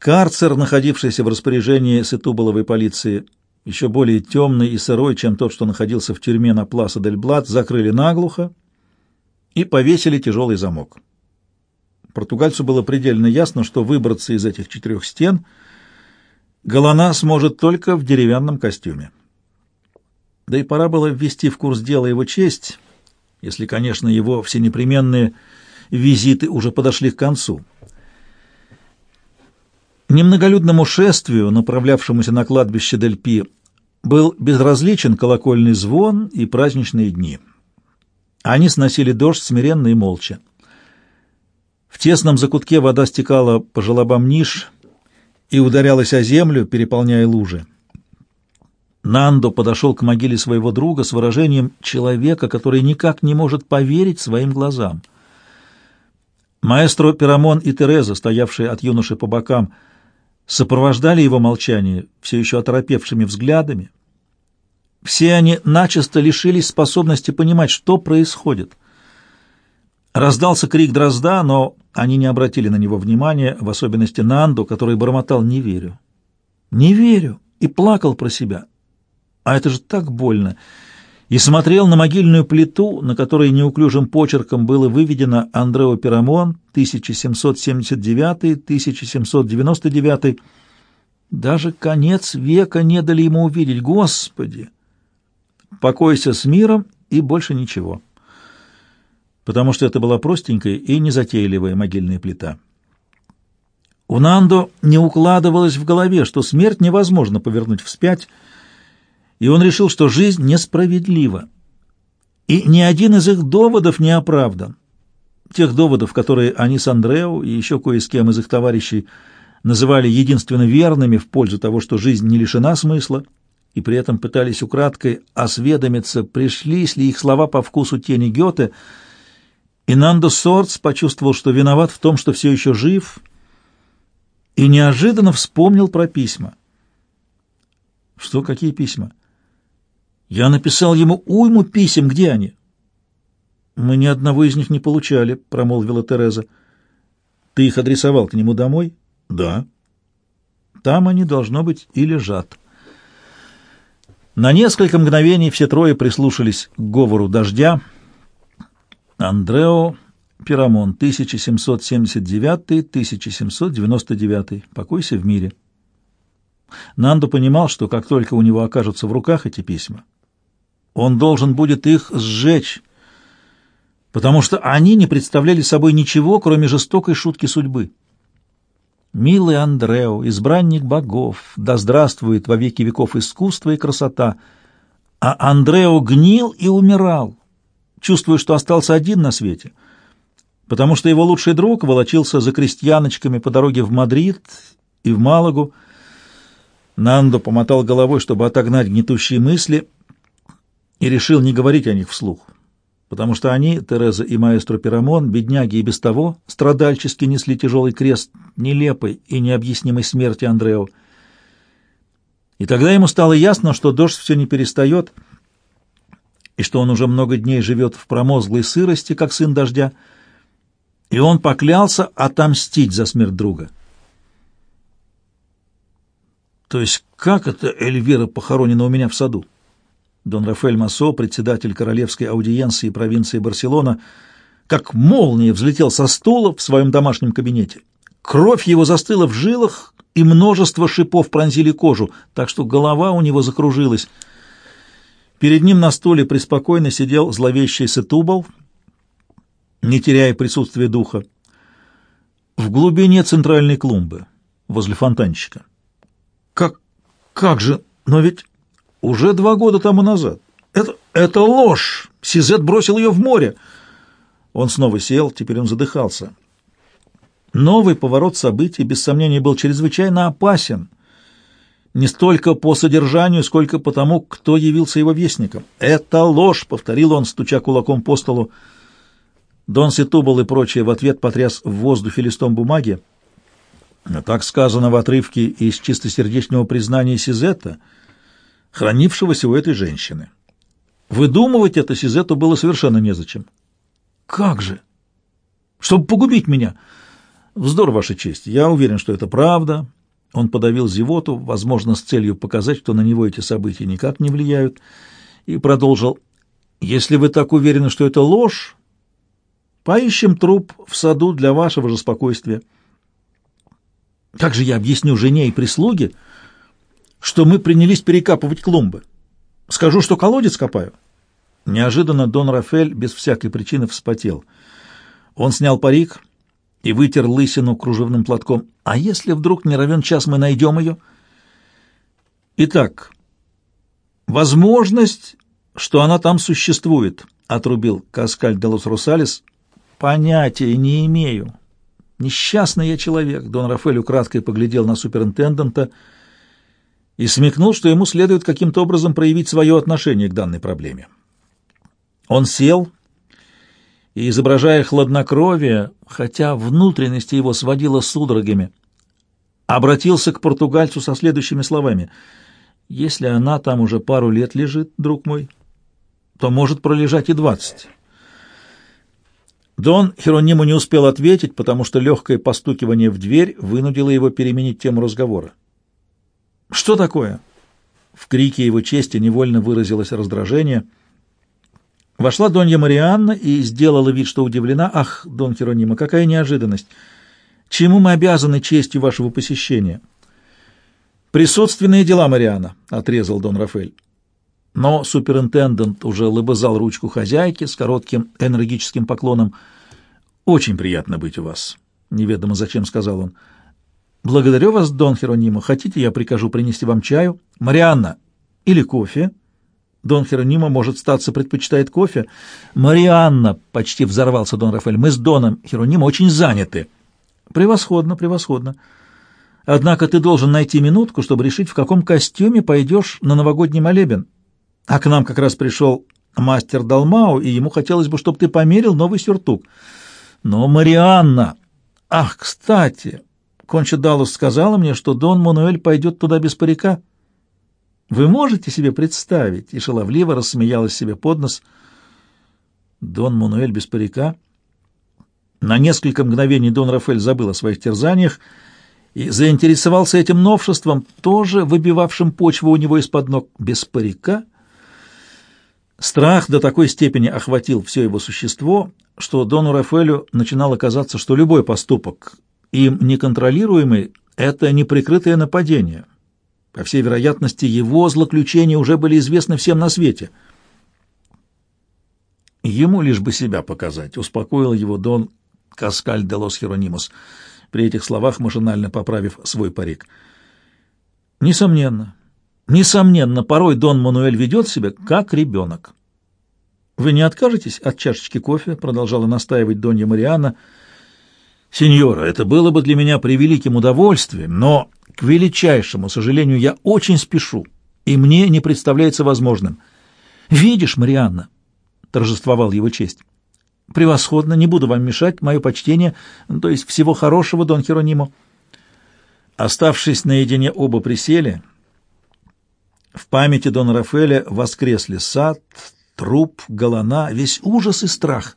Карцер, находившийся в распоряжении Сетуболовой полиции, еще более темный и сырой, чем тот, что находился в тюрьме на Пласа дель Блат, закрыли наглухо и повесили тяжелый замок. Португальцу было предельно ясно, что выбраться из этих четырех стен Галана сможет только в деревянном костюме. Да и пора было ввести в курс дела его честь, если, конечно, его всенепременные визиты уже подошли к концу. Немноголюдному шествию, направлявшемуся на кладбище Дельпи, был безразличен колокольный звон и праздничные дни. Они сносили дождь смиренно и молча. В тесном закутке вода стекала по желобам ниш и ударялась о землю, переполняя лужи. Нандо подошел к могиле своего друга с выражением человека, который никак не может поверить своим глазам. Маэстро Пирамон и Тереза, стоявшие от юноши по бокам, сопровождали его молчание все еще оторопевшими взглядами. Все они начисто лишились способности понимать, что происходит. Раздался крик дрозда, но они не обратили на него внимания, в особенности Нанду, который бормотал «не верю». «Не верю» и плакал про себя. А это же так больно. И смотрел на могильную плиту, на которой неуклюжим почерком было выведено Андрео Пирамон 1779-1799. Даже конец века не дали ему увидеть. Господи! Покойся с миром и больше ничего. Потому что это была простенькая и незатейливая могильная плита. У Нандо не укладывалось в голове, что смерть невозможно повернуть вспять, и он решил, что жизнь несправедлива. И ни один из их доводов не оправдан. Тех доводов, которые они с Андрео и еще кое с кем из их товарищей называли единственно верными в пользу того, что жизнь не лишена смысла, и при этом пытались украдкой осведомиться, пришлись ли их слова по вкусу тени Гёте, и Нандо Сорц почувствовал, что виноват в том, что все еще жив, и неожиданно вспомнил про письма. Что, какие письма? Я написал ему уйму писем, где они? Мы ни одного из них не получали, промолвила Тереза. Ты их адресовал к нему домой? Да. Там они, должно быть, и лежат. На несколько мгновений все трое прислушались к говору дождя. Андрео Пирамон, 1779-1799. Покойся в мире. Нандо понимал, что как только у него окажутся в руках эти письма, он должен будет их сжечь, потому что они не представляли собой ничего, кроме жестокой шутки судьбы. «Милый Андрео, избранник богов, да здравствует во веки веков искусство и красота!» А Андрео гнил и умирал, чувствуя, что остался один на свете, потому что его лучший друг волочился за крестьяночками по дороге в Мадрид и в Малагу. Нандо помотал головой, чтобы отогнать гнетущие мысли — и решил не говорить о них вслух, потому что они, Тереза и маэстро Пирамон, бедняги и без того, страдальчески несли тяжелый крест нелепой и необъяснимой смерти Андрео. И тогда ему стало ясно, что дождь все не перестает, и что он уже много дней живет в промозглой сырости, как сын дождя, и он поклялся отомстить за смерть друга. То есть как это Эльвира похоронена у меня в саду? Дон Рафаэль Массо, председатель королевской аудиенции провинции Барселона, как молния взлетел со стула в своем домашнем кабинете. Кровь его застыла в жилах, и множество шипов пронзили кожу, так что голова у него закружилась. Перед ним на стуле преспокойно сидел зловещий Сетубал, не теряя присутствия духа, в глубине центральной клумбы, возле фонтанчика. «Как... как же... но ведь уже два года тому назад. Это, это ложь! Сизет бросил ее в море. Он снова сел, теперь он задыхался. Новый поворот событий, без сомнения, был чрезвычайно опасен. Не столько по содержанию, сколько по тому, кто явился его вестником. «Это ложь!» — повторил он, стуча кулаком по столу. Дон Ситубал и прочее в ответ потряс в воздухе листом бумаги. Так сказано в отрывке из чистосердечного признания Сизета — хранившегося у этой женщины. Выдумывать это Сизету было совершенно незачем. «Как же? Чтобы погубить меня!» Вздор, Ваша честь. Я уверен, что это правда. Он подавил зевоту, возможно, с целью показать, что на него эти события никак не влияют, и продолжил. Если вы так уверены, что это ложь, поищем труп в саду для вашего же спокойствия. Как же я объясню жене и прислуге, что мы принялись перекапывать клумбы? Скажу, что колодец копаю? Неожиданно Дон Рафель без всякой причины вспотел. Он снял парик и вытер лысину кружевным платком. А если вдруг не равен час мы найдем ее? Итак, возможность, что она там существует, отрубил Каскаль де лос Русалес. Понятия не имею. Несчастный я человек. Дон Рафель украдкой поглядел на суперинтендента и смекнул, что ему следует каким-то образом проявить свое отношение к данной проблеме. Он сел и, изображая хладнокровие, хотя внутренности его сводило судорогами, обратился к португальцу со следующими словами. «Если она там уже пару лет лежит, друг мой, то может пролежать и двадцать». Дон Херониму не успел ответить, потому что легкое постукивание в дверь вынудило его переменить тему разговора. «Что такое?» В крике его чести невольно выразилось раздражение — Вошла Донья Марианна и сделала вид, что удивлена. «Ах, Дон Херонима, какая неожиданность! Чему мы обязаны честью вашего посещения?» «Присутственные дела, Марианна», — отрезал Дон Рафель. Но суперинтендент уже лобызал ручку хозяйки с коротким энергическим поклоном. «Очень приятно быть у вас», — неведомо зачем сказал он. «Благодарю вас, Дон Херонима. Хотите, я прикажу принести вам чаю? Марианна, или кофе?» Дон Херонима, может, статься, предпочитает кофе. Марианна, почти взорвался Дон Рафаэль, мы с Доном Херонима очень заняты. Превосходно, превосходно. Однако ты должен найти минутку, чтобы решить, в каком костюме пойдешь на новогодний молебен. А к нам как раз пришел мастер Далмау, и ему хотелось бы, чтобы ты померил новый сюртук. Но Марианна... Ах, кстати, Конча Далус сказала мне, что Дон Мануэль пойдет туда без парика. Вы можете себе представить?» И шаловливо рассмеялась себе под нос. Дон Мануэль без парика. На несколько мгновений Дон Рафаэль забыл о своих терзаниях и заинтересовался этим новшеством, тоже выбивавшим почву у него из-под ног. Без парика? Страх до такой степени охватил все его существо, что Дону Рафаэлю начинало казаться, что любой поступок, им неконтролируемый, — это неприкрытое нападение, по всей вероятности, его злоключения уже были известны всем на свете. Ему лишь бы себя показать, успокоил его Дон Каскаль де лос Херонимос, при этих словах машинально поправив свой парик. Несомненно, несомненно, порой Дон Мануэль ведет себя как ребенок. «Вы не откажетесь от чашечки кофе?» — продолжала настаивать Донья Марианна. «Сеньора, это было бы для меня превеликим удовольствием, но к величайшему сожалению, я очень спешу, и мне не представляется возможным. Видишь, Марианна, торжествовал его честь. Превосходно, не буду вам мешать, мое почтение, то есть всего хорошего, Дон Херонимо. Оставшись наедине, оба присели. В памяти Дона Рафеля воскресли сад, труп, голона, весь ужас и страх.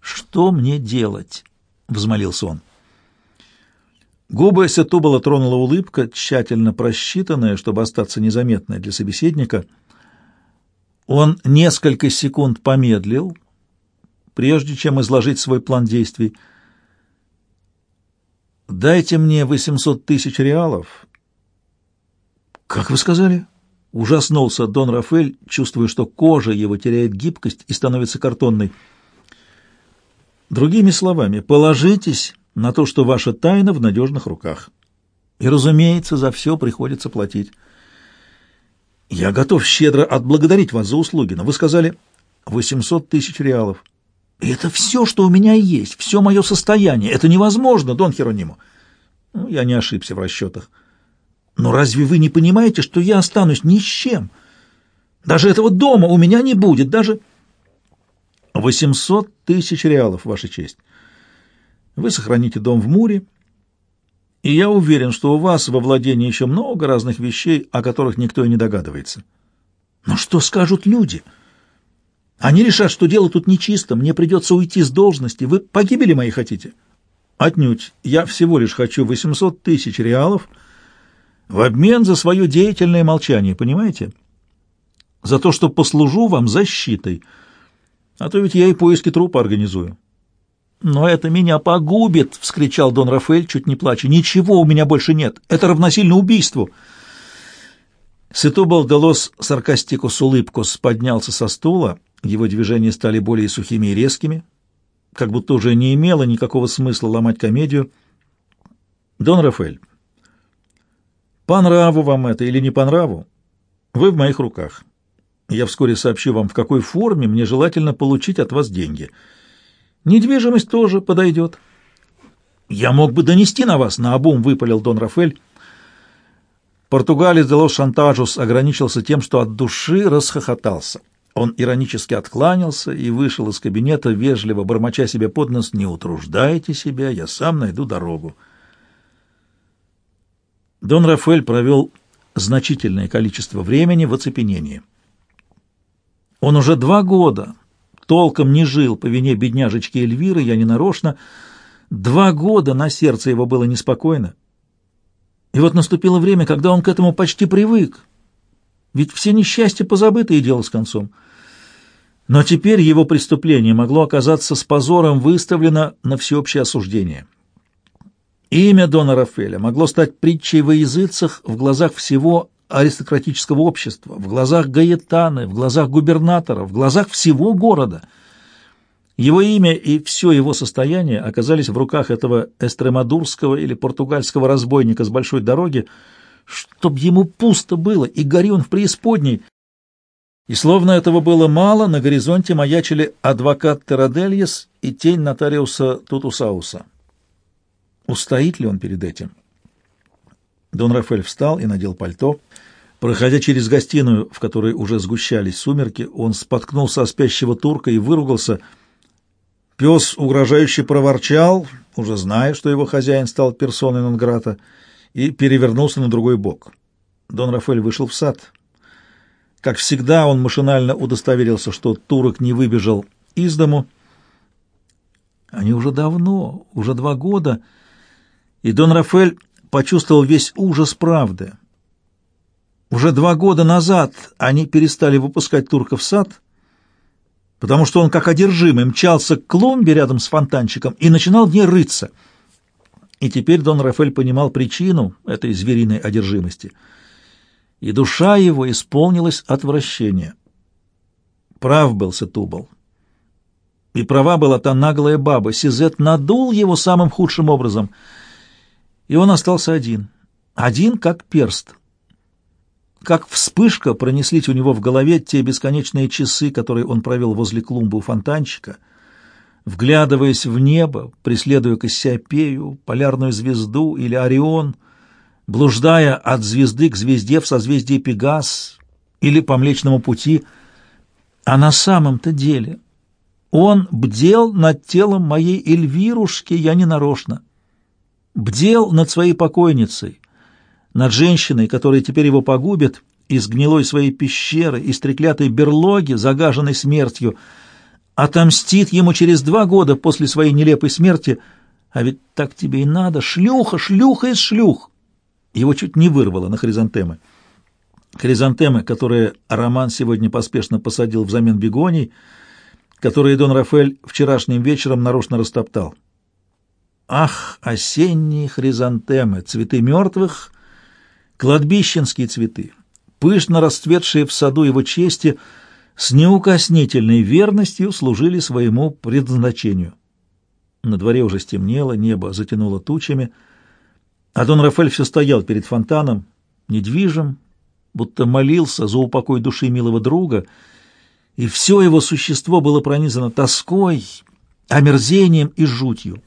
«Что мне делать?» — взмолился он. Губы Сетубала тронула улыбка, тщательно просчитанная, чтобы остаться незаметной для собеседника. Он несколько секунд помедлил, прежде чем изложить свой план действий. «Дайте мне 800 тысяч реалов». «Как вы сказали?» Ужаснулся Дон Рафель, чувствуя, что кожа его теряет гибкость и становится картонной. Другими словами, положитесь на то, что ваша тайна в надежных руках. И, разумеется, за все приходится платить. Я готов щедро отблагодарить вас за услуги, но вы сказали 800 тысяч реалов. это все, что у меня есть, все мое состояние. Это невозможно, Дон Херонимо. Ну, я не ошибся в расчетах. Но разве вы не понимаете, что я останусь ни с чем? Даже этого дома у меня не будет, даже... 800 тысяч реалов, Ваша честь. Вы сохраните дом в Муре, и я уверен, что у вас во владении еще много разных вещей, о которых никто и не догадывается. Но что скажут люди? Они решат, что дело тут нечисто, мне придется уйти с должности. Вы погибели мои хотите? Отнюдь. Я всего лишь хочу 800 тысяч реалов в обмен за свое деятельное молчание, понимаете? За то, что послужу вам защитой. А то ведь я и поиски трупа организую. «Но это меня погубит!» — вскричал Дон Рафаэль, чуть не плача. «Ничего у меня больше нет! Это равносильно убийству!» Сетубал Делос саркастикус улыбкус поднялся со стула, его движения стали более сухими и резкими, как будто уже не имело никакого смысла ломать комедию. «Дон Рафаэль, по нраву вам это или не по нраву, вы в моих руках. Я вскоре сообщу вам, в какой форме мне желательно получить от вас деньги». Недвижимость тоже подойдет. Я мог бы донести на вас, на обум выпалил Дон Рафель. Португалец Делос Шантажус ограничился тем, что от души расхохотался. Он иронически откланялся и вышел из кабинета, вежливо бормоча себе под нос «Не утруждайте себя, я сам найду дорогу». Дон Рафель провел значительное количество времени в оцепенении. Он уже два года толком не жил по вине бедняжечки Эльвиры, я не нарочно. Два года на сердце его было неспокойно. И вот наступило время, когда он к этому почти привык. Ведь все несчастья позабыты и дело с концом. Но теперь его преступление могло оказаться с позором выставлено на всеобщее осуждение. Имя Дона Рафеля могло стать притчей во языцах в глазах всего аристократического общества, в глазах Гаетаны, в глазах губернатора, в глазах всего города. Его имя и все его состояние оказались в руках этого эстремадурского или португальского разбойника с большой дороги, чтоб ему пусто было, и гори он в преисподней. И словно этого было мало, на горизонте маячили адвокат Терадельес и тень нотариуса Тутусауса. Устоит ли он перед этим? Дон Рафаэль встал и надел пальто. Проходя через гостиную, в которой уже сгущались сумерки, он споткнулся о спящего турка и выругался. Пес угрожающе проворчал, уже зная, что его хозяин стал персоной Нонграта, и перевернулся на другой бок. Дон Рафаэль вышел в сад. Как всегда, он машинально удостоверился, что турок не выбежал из дому. Они уже давно, уже два года, и Дон Рафаэль почувствовал весь ужас правды. Уже два года назад они перестали выпускать турка в сад, потому что он, как одержимый, мчался к клумбе рядом с фонтанчиком и начинал в ней рыться. И теперь Дон Рафаэль понимал причину этой звериной одержимости, и душа его исполнилась отвращения. Прав был Сетубал. И права была та наглая баба. Сизет надул его самым худшим образом — и он остался один. Один, как перст. Как вспышка пронеслись у него в голове те бесконечные часы, которые он провел возле клумбы у фонтанчика, вглядываясь в небо, преследуя Кассиопею, полярную звезду или Орион, блуждая от звезды к звезде в созвездии Пегас или по Млечному пути, а на самом-то деле он бдел над телом моей Эльвирушки, я не нарочно бдел над своей покойницей, над женщиной, которая теперь его погубит, из гнилой своей пещеры, из треклятой берлоги, загаженной смертью, отомстит ему через два года после своей нелепой смерти, а ведь так тебе и надо, шлюха, шлюха из шлюх. Его чуть не вырвало на хризантемы. Хризантемы, которые Роман сегодня поспешно посадил взамен бегоний, которые Дон Рафаэль вчерашним вечером нарочно растоптал. Ах, осенние хризантемы, цветы мертвых, кладбищенские цветы, пышно расцветшие в саду его чести, с неукоснительной верностью служили своему предназначению. На дворе уже стемнело, небо затянуло тучами, а Дон Рафаэль все стоял перед фонтаном, недвижим, будто молился за упокой души милого друга, и все его существо было пронизано тоской, омерзением и жутью.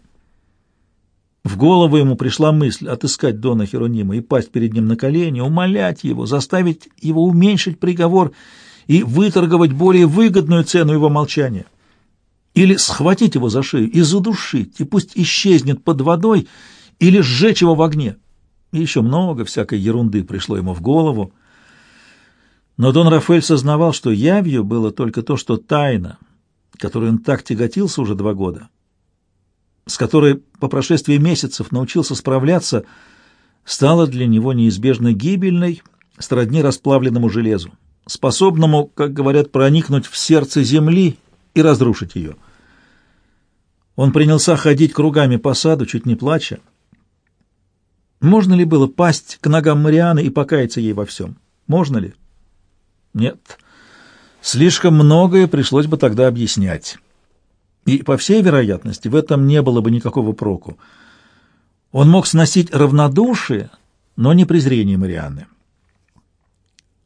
В голову ему пришла мысль отыскать Дона Херонима и пасть перед ним на колени, умолять его, заставить его уменьшить приговор и выторговать более выгодную цену его молчания. Или схватить его за шею и задушить, и пусть исчезнет под водой, или сжечь его в огне. И еще много всякой ерунды пришло ему в голову. Но Дон Рафаэль сознавал, что явью было только то, что тайна, которой он так тяготился уже два года, с которой по прошествии месяцев научился справляться, стала для него неизбежно гибельной, сродни расплавленному железу, способному, как говорят, проникнуть в сердце земли и разрушить ее. Он принялся ходить кругами по саду, чуть не плача. Можно ли было пасть к ногам Марианы и покаяться ей во всем? Можно ли? Нет. Слишком многое пришлось бы тогда объяснять. И, по всей вероятности, в этом не было бы никакого проку. Он мог сносить равнодушие, но не презрение Марианны.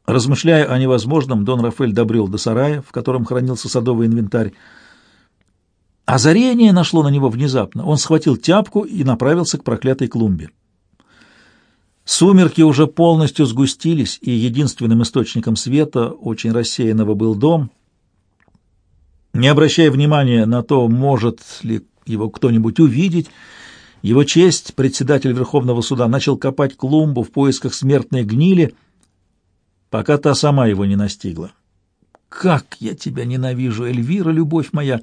Размышляя о невозможном, Дон Рафаэль добрел до сарая, в котором хранился садовый инвентарь. Озарение нашло на него внезапно. Он схватил тяпку и направился к проклятой клумбе. Сумерки уже полностью сгустились, и единственным источником света, очень рассеянного, был дом. Не обращая внимания на то, может ли его кто-нибудь увидеть, его честь, председатель Верховного суда, начал копать клумбу в поисках смертной гнили, пока та сама его не настигла. «Как я тебя ненавижу, Эльвира, любовь моя!»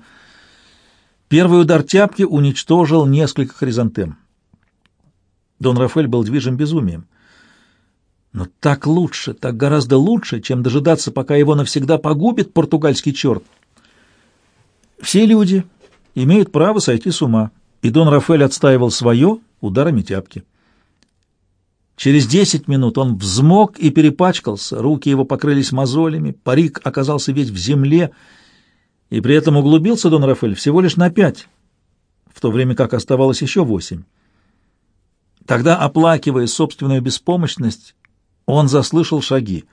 Первый удар тяпки уничтожил несколько хризантем. Дон Рафаэль был движим безумием. Но так лучше, так гораздо лучше, чем дожидаться, пока его навсегда погубит португальский черт. Все люди имеют право сойти с ума, и Дон Рафаэль отстаивал свое ударами тяпки. Через десять минут он взмок и перепачкался, руки его покрылись мозолями, парик оказался весь в земле, и при этом углубился Дон Рафаэль всего лишь на пять, в то время как оставалось еще восемь. Тогда, оплакивая собственную беспомощность, он заслышал шаги.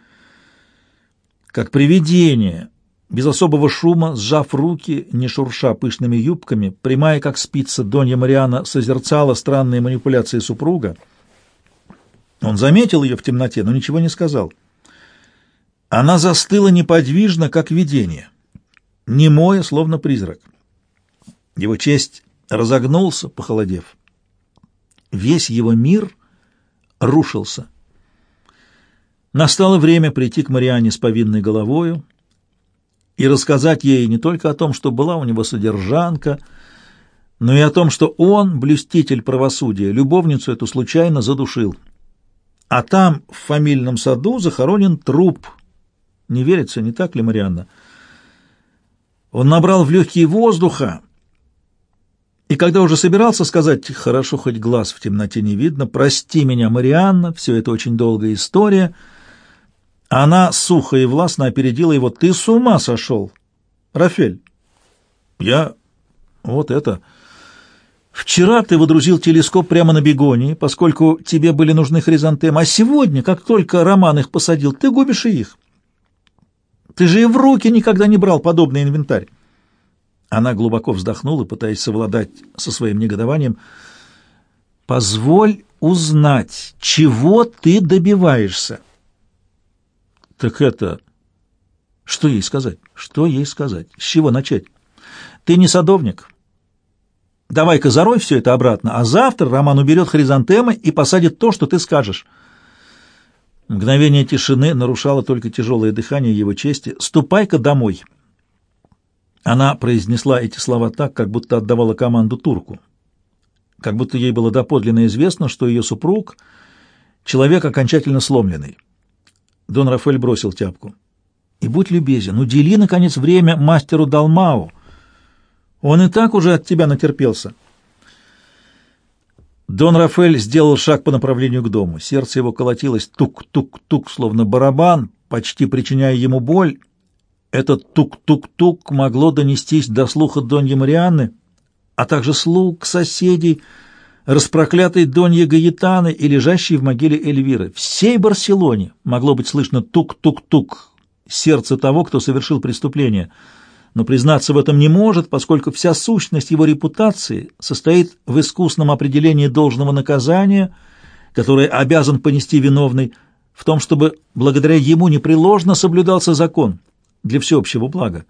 Как привидение, без особого шума, сжав руки, не шурша пышными юбками, прямая как спица, Донья Мариана созерцала странные манипуляции супруга. Он заметил ее в темноте, но ничего не сказал. Она застыла неподвижно, как видение, немое, словно призрак. Его честь разогнулся, похолодев весь его мир рушился. Настало время прийти к Мариане с повинной головою и рассказать ей не только о том, что была у него содержанка, но и о том, что он, блюститель правосудия, любовницу эту случайно задушил. А там, в фамильном саду, захоронен труп. Не верится, не так ли, Марианна? Он набрал в легкие воздуха, и когда уже собирался сказать «хорошо, хоть глаз в темноте не видно», «прости меня, Марианна, все это очень долгая история», она сухо и властно опередила его «ты с ума сошел, Рафель». «Я... вот это...» «Вчера ты водрузил телескоп прямо на бегонии, поскольку тебе были нужны хризантемы, а сегодня, как только Роман их посадил, ты губишь и их. Ты же и в руки никогда не брал подобный инвентарь». Она глубоко вздохнула, пытаясь совладать со своим негодованием. «Позволь узнать, чего ты добиваешься?» «Так это...» «Что ей сказать? Что ей сказать? С чего начать? Ты не садовник. Давай-ка зарой все это обратно, а завтра Роман уберет хризантемы и посадит то, что ты скажешь». Мгновение тишины нарушало только тяжелое дыхание его чести. «Ступай-ка домой». Она произнесла эти слова так, как будто отдавала команду турку. Как будто ей было доподлинно известно, что ее супруг — человек окончательно сломленный. Дон Рафаэль бросил тяпку. «И будь любезен, удели, наконец, время мастеру Далмау. Он и так уже от тебя натерпелся». Дон Рафаэль сделал шаг по направлению к дому. Сердце его колотилось тук-тук-тук, словно барабан, почти причиняя ему боль, этот тук-тук-тук могло донестись до слуха Доньи Марианны, а также слуг, соседей, распроклятой Доньи Гаетаны и лежащей в могиле Эльвиры. Всей Барселоне могло быть слышно тук-тук-тук, сердце того, кто совершил преступление. Но признаться в этом не может, поскольку вся сущность его репутации состоит в искусном определении должного наказания, которое обязан понести виновный, в том, чтобы благодаря ему непреложно соблюдался закон для всеобщего блага.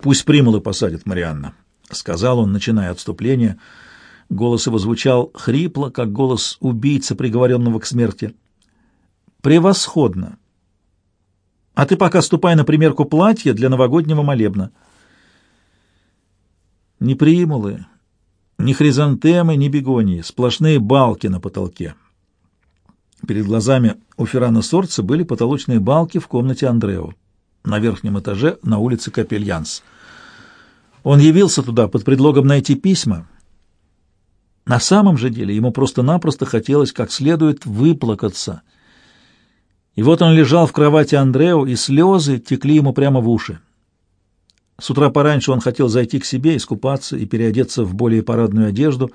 «Пусть примулы посадят Марианна», — сказал он, начиная отступление. Голос его звучал хрипло, как голос убийцы, приговоренного к смерти. «Превосходно! А ты пока ступай на примерку платья для новогоднего молебна». Ни примулы, ни хризантемы, ни бегонии, сплошные балки на потолке. Перед глазами у Феррана Сорца были потолочные балки в комнате Андрео на верхнем этаже на улице Капельянс. Он явился туда под предлогом найти письма. На самом же деле ему просто-напросто хотелось как следует выплакаться. И вот он лежал в кровати Андрео, и слезы текли ему прямо в уши. С утра пораньше он хотел зайти к себе, искупаться и переодеться в более парадную одежду,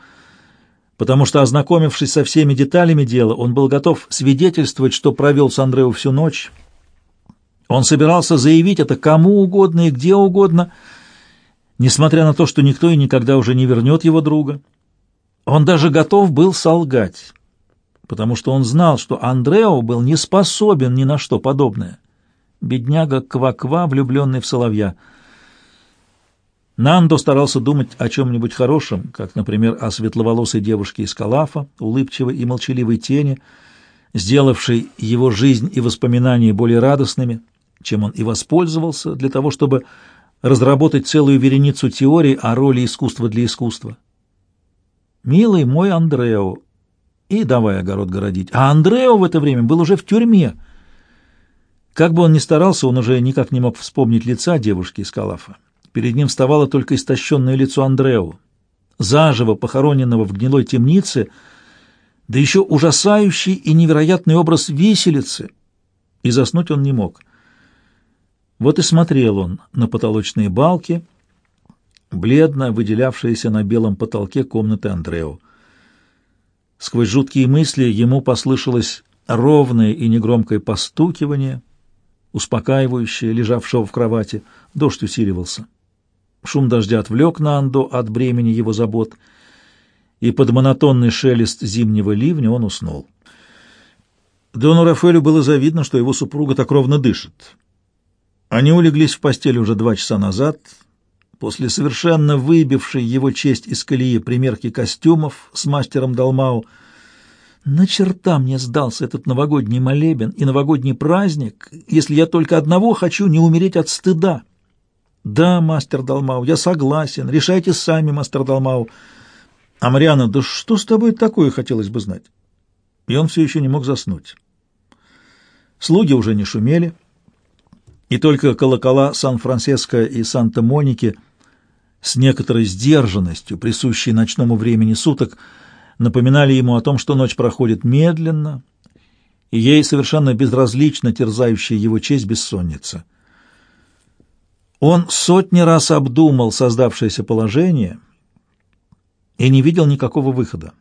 потому что, ознакомившись со всеми деталями дела, он был готов свидетельствовать, что провел с Андрео всю ночь. Он собирался заявить это кому угодно и где угодно, несмотря на то, что никто и никогда уже не вернет его друга. Он даже готов был солгать, потому что он знал, что Андрео был не способен ни на что подобное. Бедняга Кваква, влюбленный в соловья — Нандо старался думать о чем-нибудь хорошем, как, например, о светловолосой девушке из Калафа, улыбчивой и молчаливой тени, сделавшей его жизнь и воспоминания более радостными, чем он и воспользовался для того, чтобы разработать целую вереницу теорий о роли искусства для искусства. «Милый мой Андрео!» И давай огород городить. А Андрео в это время был уже в тюрьме. Как бы он ни старался, он уже никак не мог вспомнить лица девушки из Калафа. Перед ним вставало только истощенное лицо Андрео, заживо похороненного в гнилой темнице, да еще ужасающий и невероятный образ виселицы. И заснуть он не мог. Вот и смотрел он на потолочные балки, бледно выделявшиеся на белом потолке комнаты Андрео. Сквозь жуткие мысли ему послышалось ровное и негромкое постукивание, успокаивающее лежавшего в кровати. Дождь усиливался. Шум дождя отвлек Нандо от бремени его забот, и под монотонный шелест зимнего ливня он уснул. Дону Рафаэлю было завидно, что его супруга так ровно дышит. Они улеглись в постель уже два часа назад, после совершенно выбившей его честь из колеи примерки костюмов с мастером Далмау. На черта мне сдался этот новогодний молебен и новогодний праздник, если я только одного хочу не умереть от стыда. «Да, мастер Далмау, я согласен. Решайте сами, мастер Далмау». «А Мариана, да что с тобой такое, хотелось бы знать?» И он все еще не мог заснуть. Слуги уже не шумели, и только колокола Сан-Франциско и Санта-Моники с некоторой сдержанностью, присущей ночному времени суток, напоминали ему о том, что ночь проходит медленно, и ей совершенно безразлично терзающая его честь бессонница — он сотни раз обдумал создавшееся положение и не видел никакого выхода.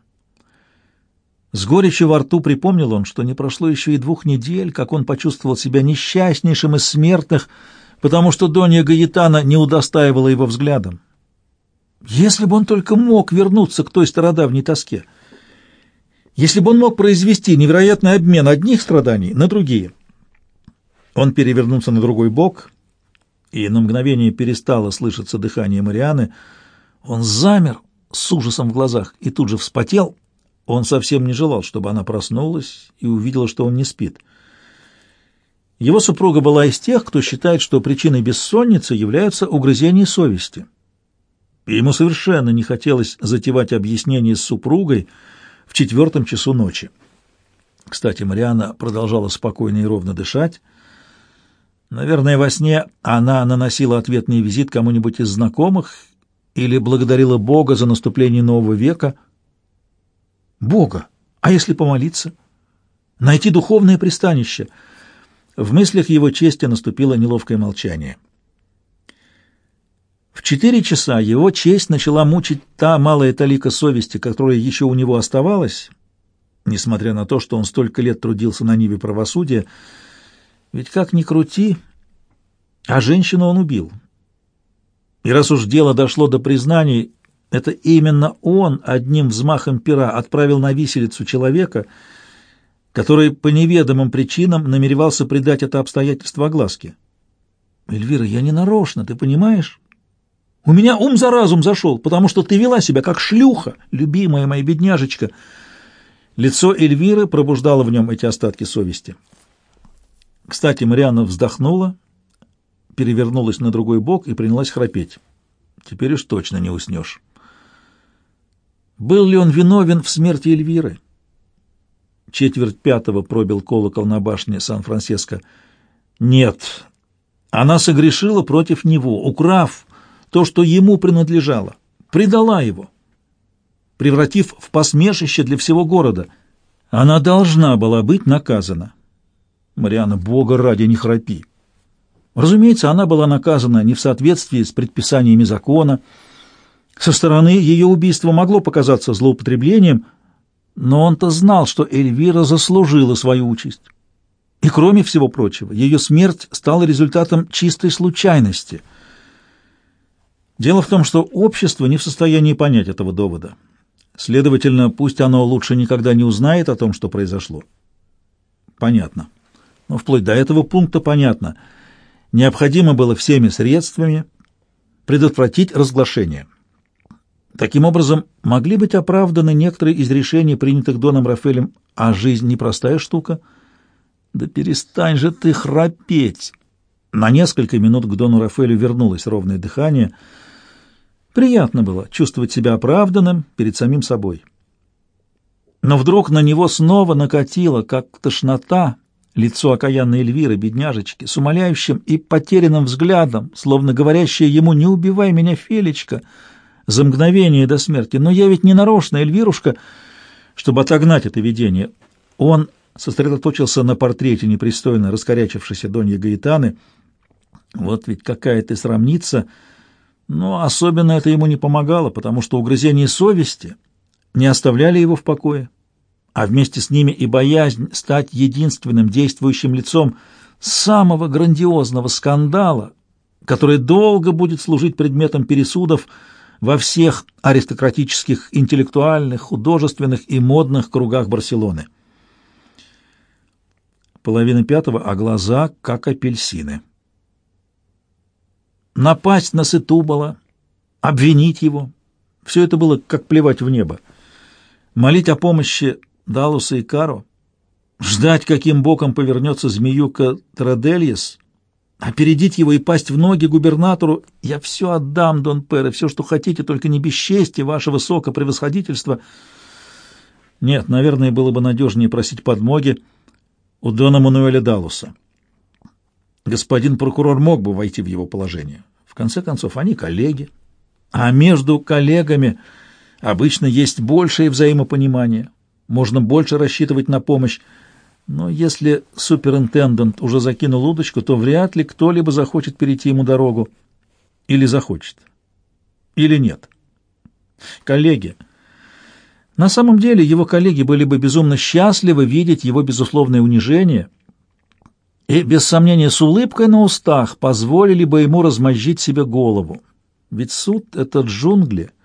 С горечью во рту припомнил он, что не прошло еще и двух недель, как он почувствовал себя несчастнейшим из смертных, потому что Донья Гаетана не удостаивала его взглядом. Если бы он только мог вернуться к той стародавней тоске, если бы он мог произвести невероятный обмен одних страданий на другие. Он перевернулся на другой бок и на мгновение перестало слышаться дыхание Марианы. Он замер с ужасом в глазах и тут же вспотел. Он совсем не желал, чтобы она проснулась и увидела, что он не спит. Его супруга была из тех, кто считает, что причиной бессонницы являются угрызения совести. И ему совершенно не хотелось затевать объяснение с супругой в четвертом часу ночи. Кстати, Мариана продолжала спокойно и ровно дышать, Наверное, во сне она наносила ответный визит кому-нибудь из знакомых или благодарила Бога за наступление нового века. Бога? А если помолиться? Найти духовное пристанище? В мыслях его чести наступило неловкое молчание. В четыре часа его честь начала мучить та малая талика совести, которая еще у него оставалась, несмотря на то, что он столько лет трудился на ниве правосудия, ведь как ни крути, а женщину он убил. И раз уж дело дошло до признаний, это именно он одним взмахом пера отправил на виселицу человека, который по неведомым причинам намеревался придать это обстоятельство огласке. «Эльвира, я не нарочно, ты понимаешь? У меня ум за разум зашел, потому что ты вела себя как шлюха, любимая моя бедняжечка». Лицо Эльвиры пробуждало в нем эти остатки совести. Кстати, Марианна вздохнула, перевернулась на другой бок и принялась храпеть. Теперь уж точно не уснешь. Был ли он виновен в смерти Эльвиры? Четверть пятого пробил колокол на башне Сан-Франциско. Нет, она согрешила против него, украв то, что ему принадлежало, предала его, превратив в посмешище для всего города. Она должна была быть наказана. Мариана, Бога ради, не храпи. Разумеется, она была наказана не в соответствии с предписаниями закона. Со стороны ее убийство могло показаться злоупотреблением, но он-то знал, что Эльвира заслужила свою участь. И кроме всего прочего, ее смерть стала результатом чистой случайности. Дело в том, что общество не в состоянии понять этого довода. Следовательно, пусть оно лучше никогда не узнает о том, что произошло. Понятно. Но вплоть до этого пункта понятно – необходимо было всеми средствами предотвратить разглашение. Таким образом, могли быть оправданы некоторые из решений, принятых Доном Рафелем, а жизнь непростая штука. Да перестань же ты храпеть! На несколько минут к Дону Рафелю вернулось ровное дыхание. Приятно было чувствовать себя оправданным перед самим собой. Но вдруг на него снова накатило, как тошнота, Лицо окаянной Эльвиры, бедняжечки, с умоляющим и потерянным взглядом, словно говорящее ему «Не убивай меня, Фелечка!» за мгновение до смерти. Но я ведь не нарочно, Эльвирушка, чтобы отогнать это видение. Он сосредоточился на портрете непристойно раскорячившейся Донья Гаитаны. Вот ведь какая ты срамница! Но особенно это ему не помогало, потому что угрызения совести не оставляли его в покое а вместе с ними и боязнь стать единственным действующим лицом самого грандиозного скандала, который долго будет служить предметом пересудов во всех аристократических, интеллектуальных, художественных и модных кругах Барселоны. Половина пятого, а глаза как апельсины. Напасть на Сетубала, обвинить его — все это было как плевать в небо. Молить о помощи Далуса и Каро, ждать, каким боком повернется змеюка Традельес, опередить его и пасть в ноги губернатору. Я все отдам, Дон Пере, все, что хотите, только не бесчестие вашего сока превосходительства. Нет, наверное, было бы надежнее просить подмоги у Дона Мануэля Далуса. Господин прокурор мог бы войти в его положение. В конце концов, они коллеги. А между коллегами обычно есть большее взаимопонимание можно больше рассчитывать на помощь. Но если суперинтендант уже закинул удочку, то вряд ли кто-либо захочет перейти ему дорогу. Или захочет. Или нет. Коллеги. На самом деле его коллеги были бы безумно счастливы видеть его безусловное унижение и, без сомнения, с улыбкой на устах позволили бы ему размозжить себе голову. Ведь суд — это джунгли —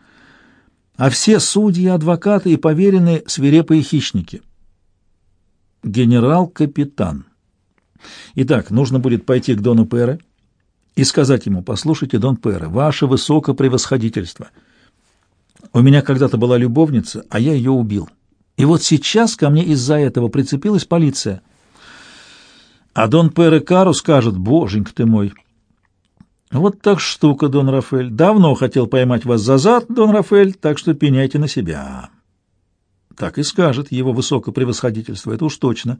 а все судьи, адвокаты и поверенные свирепые хищники. Генерал-капитан. Итак, нужно будет пойти к Дону Пере и сказать ему, послушайте, Дон Пере, ваше высокопревосходительство. У меня когда-то была любовница, а я ее убил. И вот сейчас ко мне из-за этого прицепилась полиция. А Дон Пере Кару скажет, боженька ты мой, вот так штука, Дон Рафаэль. Давно хотел поймать вас за зад, Дон Рафаэль, так что пеняйте на себя. Так и скажет его высокопревосходительство, это уж точно.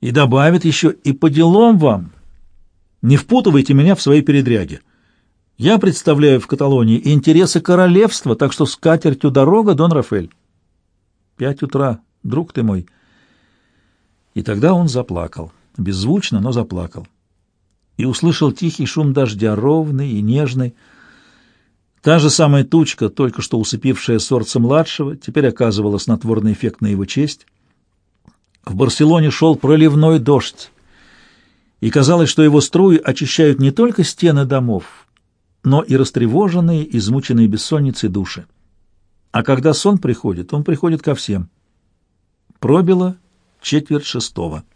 И добавит еще, и по делам вам. Не впутывайте меня в свои передряги. Я представляю в Каталонии интересы королевства, так что с катертью дорога, Дон Рафаэль. Пять утра, друг ты мой. И тогда он заплакал. Беззвучно, но заплакал и услышал тихий шум дождя, ровный и нежный. Та же самая тучка, только что усыпившая Сорца-младшего, теперь оказывала снотворный эффект на его честь. В Барселоне шел проливной дождь, и казалось, что его струи очищают не только стены домов, но и растревоженные, измученные бессонницей души. А когда сон приходит, он приходит ко всем. Пробило четверть шестого.